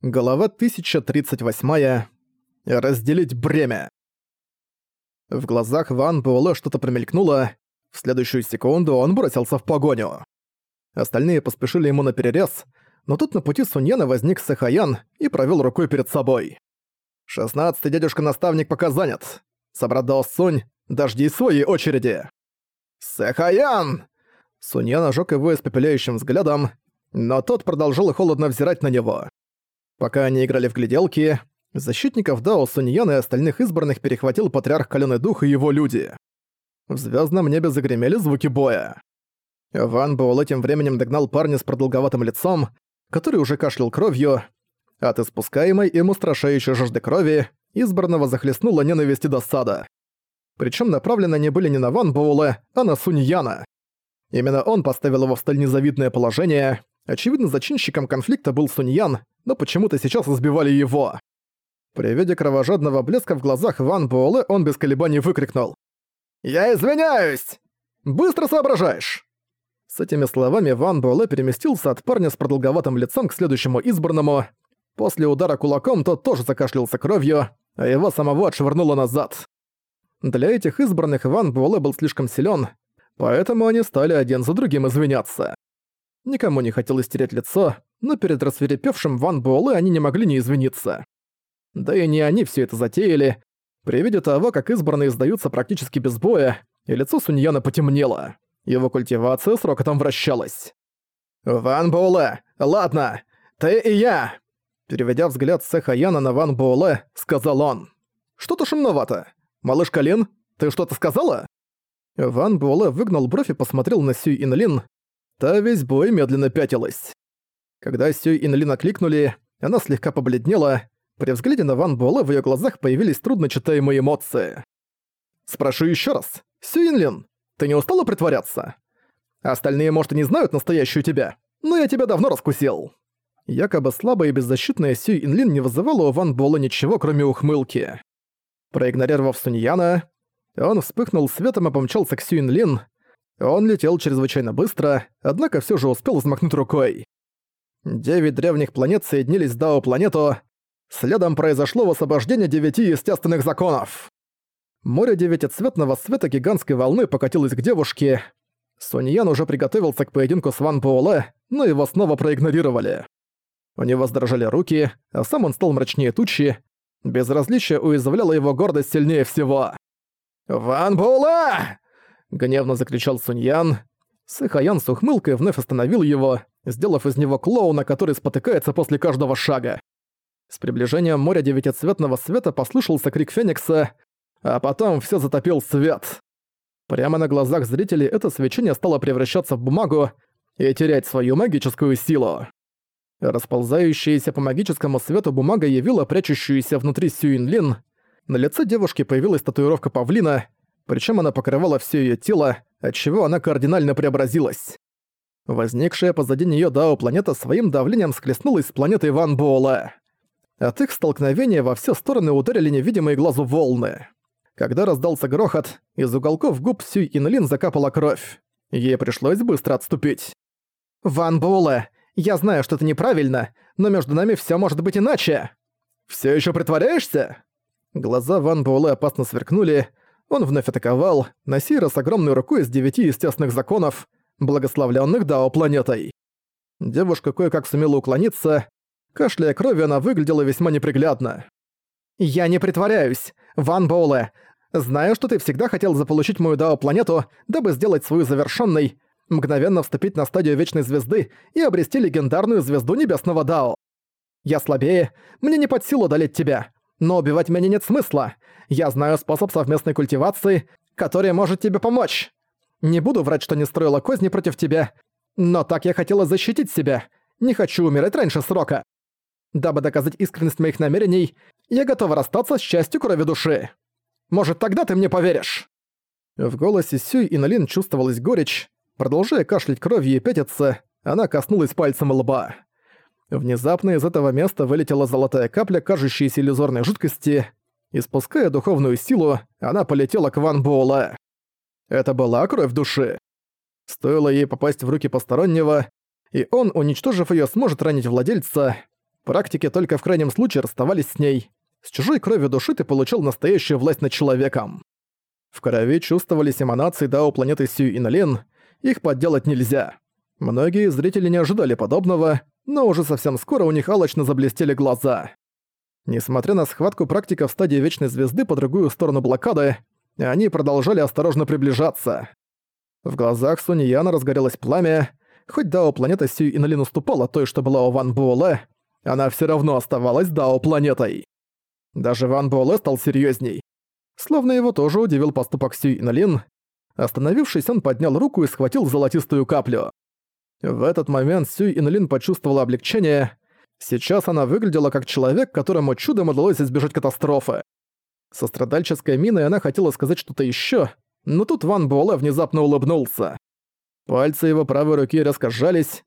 Глава 1038. Разделить бремя. В глазах Ван Буэлэ что-то промелькнуло. В следующую секунду он бросился в погоню. Остальные поспешили ему на перерез, но тут на пути Суньяна возник Сэхаян и провел рукой перед собой. «Шестнадцатый дядюшка-наставник пока занят. Собрат Дао Сунь, дожди своей очереди!» «Сэхаян!» Суньян ожёг его испепеляющим взглядом, но тот продолжал холодно взирать на него. Пока они играли в гляделки, защитников Дао Суньян и остальных избранных перехватил патриарх Калёный Дух и его люди. В звездном небе загремели звуки боя. Ван Буэлэ тем временем догнал парня с продолговатым лицом, который уже кашлял кровью. От испускаемой им устрашающей жажды крови избранного захлестнула ненависть и досада. Причем направлены они были не на Ван Буэлэ, а на Суньяна. Именно он поставил его в столь незавидное положение. Очевидно, зачинщиком конфликта был Суньян, но почему-то сейчас избивали его. При виде кровожадного блеска в глазах Ван Буэлэ он без колебаний выкрикнул. «Я извиняюсь! Быстро соображаешь!» С этими словами Ван Буэлэ переместился от парня с продолговатым лицом к следующему избранному. После удара кулаком тот тоже закашлялся кровью, а его самого отшвырнуло назад. Для этих избранных Ван Буэлэ был слишком силен, поэтому они стали один за другим извиняться. Никому не хотелось терять лицо, но перед рассверепевшим Ван Буэлэ они не могли не извиниться. Да и не они все это затеяли. При виде того, как избранные сдаются практически без боя, и лицо Суньяна потемнело. Его культивация с рокотом вращалась. «Ван Буэлэ, ладно, ты и я!» Переведя взгляд с Яна на Ван Буэлэ, сказал он. «Что-то шумновато. Малыш Калин, ты что-то сказала?» Ван Буэлэ выгнал бровь и посмотрел на Сюй Инлин. Та весь бой медленно пятилась. Когда Сюй Инлин окликнули, она слегка побледнела. При взгляде на Ван Буэлэ в её глазах появились трудночитаемые эмоции. «Спрошу ещё раз. Сюй Инлин, ты не устала притворяться? Остальные, может, и не знают настоящую тебя, но я тебя давно раскусил». Якобы слабая и беззащитная Сюй Инлин не вызывала у Ван Буэлэ ничего, кроме ухмылки. Проигнорировав Суньяна, он вспыхнул светом и помчался к Сюй Инлин. Он летел чрезвычайно быстро, однако всё же успел взмахнуть рукой. Девять древних планет соединились в Дао-планету. Следом произошло освобождение девяти естественных законов. Море девятицветного света гигантской волны покатилось к девушке. Соньян уже приготовился к поединку с Ван Буэлэ, но его снова проигнорировали. У него сдрожали руки, а сам он стал мрачнее тучи. Безразличие уязвляло его гордость сильнее всего. «Ван Буэлэ!» — гневно закричал Суньян. Сэхаян с ухмылкой вновь остановил его, сделав из него клоуна, который спотыкается после каждого шага. С приближением моря девятицветного света послышался крик Феникса, а потом все затопил свет. Прямо на глазах зрителей это свечение стало превращаться в бумагу и терять свою магическую силу. Расползающаяся по магическому свету бумага явила прячущуюся внутри Сюинлин. На лице девушки появилась татуировка павлина, причем она покрывала все ее тело, отчего она кардинально преобразилась. Возникшая позади нее Дао-планета своим давлением схлестнулась с планетой Ван Буэлэ. От их столкновения во все стороны ударили невидимые глазу волны. Когда раздался грохот, из уголков губ Сюй Инлин закапала кровь. Ей пришлось быстро отступить. «Ван Буэлэ, я знаю, что это неправильно, но между нами все может быть иначе!» «Всё ещё притворяешься?» Глаза Ван Буэлэ опасно сверкнули, он вновь атаковал, на сей раз огромной рукой из девяти естественных законов, благословленных Дао-планетой. Девушка кое-как сумела уклониться. Кашляя крови, она выглядела весьма неприглядно. «Я не притворяюсь. Ван Боуле. Знаю, что ты всегда хотел заполучить мою Дао-планету, дабы сделать свою завершенной, мгновенно вступить на стадию Вечной Звезды и обрести легендарную Звезду Небесного Дао. Я слабее, мне не под силу одолеть тебя, но убивать меня нет смысла. Я знаю способ совместной культивации, который может тебе помочь. Не буду врать, что не строила козни против тебя, но так я хотела защитить себя. Не хочу умирать раньше срока. Дабы доказать искренность моих намерений, я готова расстаться с частью крови души. Может, тогда ты мне поверишь?» В голосе Сюй и Налин чувствовалась горечь. Продолжая кашлять кровью и пятиться, она коснулась пальцем лба. Внезапно из этого места вылетела золотая капля, кажущаяся иллюзорной жидкости. Испуская духовную силу, она полетела к Ван Буэлэ. Это была кровь души. Стоило ей попасть в руки постороннего, и он, уничтожив её, сможет ранить владельца. Практики только в крайнем случае расставались с ней. С чужой кровью души ты получил настоящую власть над человеком. В крови чувствовались эманации Дао планеты Сью и Налин, их подделать нельзя. Многие зрители не ожидали подобного, но уже совсем скоро у них алочно заблестели глаза. Несмотря на схватку практиков в стадии Вечной Звезды по другую сторону блокады, они продолжали осторожно приближаться. В глазах Суньяна разгорелось пламя. Хоть Дао планета Сью Инолин уступала той, что была у Ван Буэлэ, она все равно оставалась Дао планетой. Даже Ван Буэлэ стал серьезней. Словно его тоже удивил поступок Сью Инолин. Остановившись, он поднял руку и схватил золотистую каплю. В этот момент Сюй Инлин почувствовала облегчение. Сейчас она выглядела как человек, которому чудом удалось избежать катастрофы. Со страдальческой миной она хотела сказать что-то ещё, но тут Ван Буэлэ внезапно улыбнулся. Пальцы его правой руки резко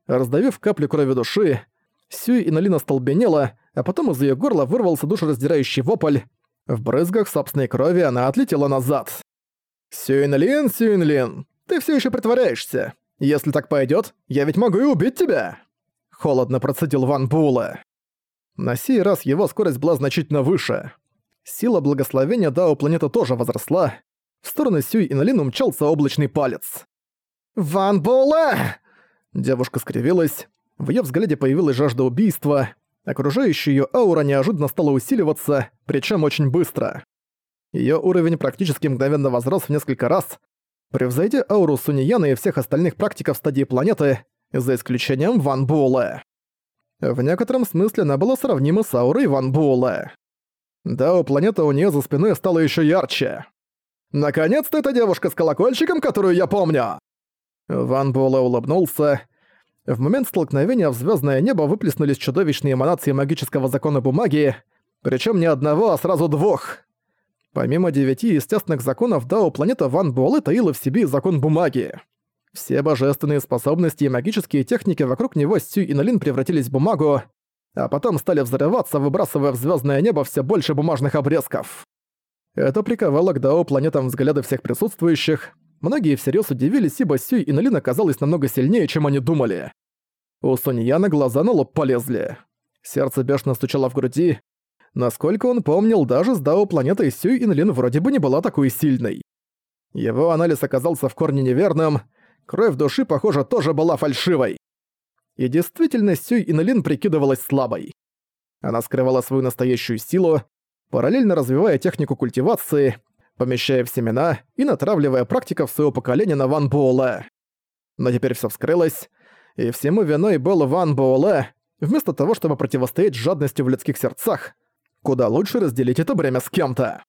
раздавив каплю крови души. Сюй Инолин остолбенела, а потом из её горла вырвался душераздирающий вопль. В брызгах собственной крови она отлетела назад. «Сюинлин, Сюинлин, ты всё ещё притворяешься. Если так пойдет, я ведь могу и убить тебя!» Холодно процедил Ван Була. На сей раз его скорость была значительно выше. Сила благословения Дао планеты тоже возросла. В сторону Сюй и Налин умчался облачный палец. «Ван Була!» Девушка скривилась. В её взгляде появилась жажда убийства. Окружающая её аура неожиданно стала усиливаться, причём очень быстро. Её уровень практически мгновенно возрос в несколько раз, превзойдя ауру Суньяна и всех остальных практиков стадии планеты, за исключением Ван Буэлэ. В некотором смысле она была сравнима с аурой Ван Буэлэ. Да, у планеты у неё за спиной стала ещё ярче. «Наконец-то эта девушка с колокольчиком, которую я помню!» Ван Буэлэ улыбнулся. В момент столкновения в звёздное небо выплеснулись чудовищные эманации магического закона бумаги, причём не одного, а сразу двух. Помимо девяти естественных законов Дао планета Ван Буэлэ таила в себе закон бумаги. Все божественные способности и магические техники вокруг него Сю и Налин превратились в бумагу, а потом стали взрываться, выбрасывая в звездное небо все больше бумажных обрезков. Это приковало к Дао планетам взгляды всех присутствующих. Многие всерьез удивились, ибо Сюй и Налин оказалась намного сильнее, чем они думали. У Соньяна глаза на лоб полезли. Сердце бешено стучало в груди, Насколько он помнил, даже с Дао планетой Сюй Инлин вроде бы не была такой сильной. Его анализ оказался в корне неверным, кровь души, похоже, тоже была фальшивой. И действительно, Сюй Инлин прикидывалась слабой. Она скрывала свою настоящую силу, параллельно развивая технику культивации, помещая в семена и натравливая практиков своего поколения на Ван Буэлэ. Но теперь все вскрылось, и всему виной был Ван Буэлэ, вместо того, чтобы противостоять жадности в людских сердцах, Куда лучше разделить это бремя с кем-то.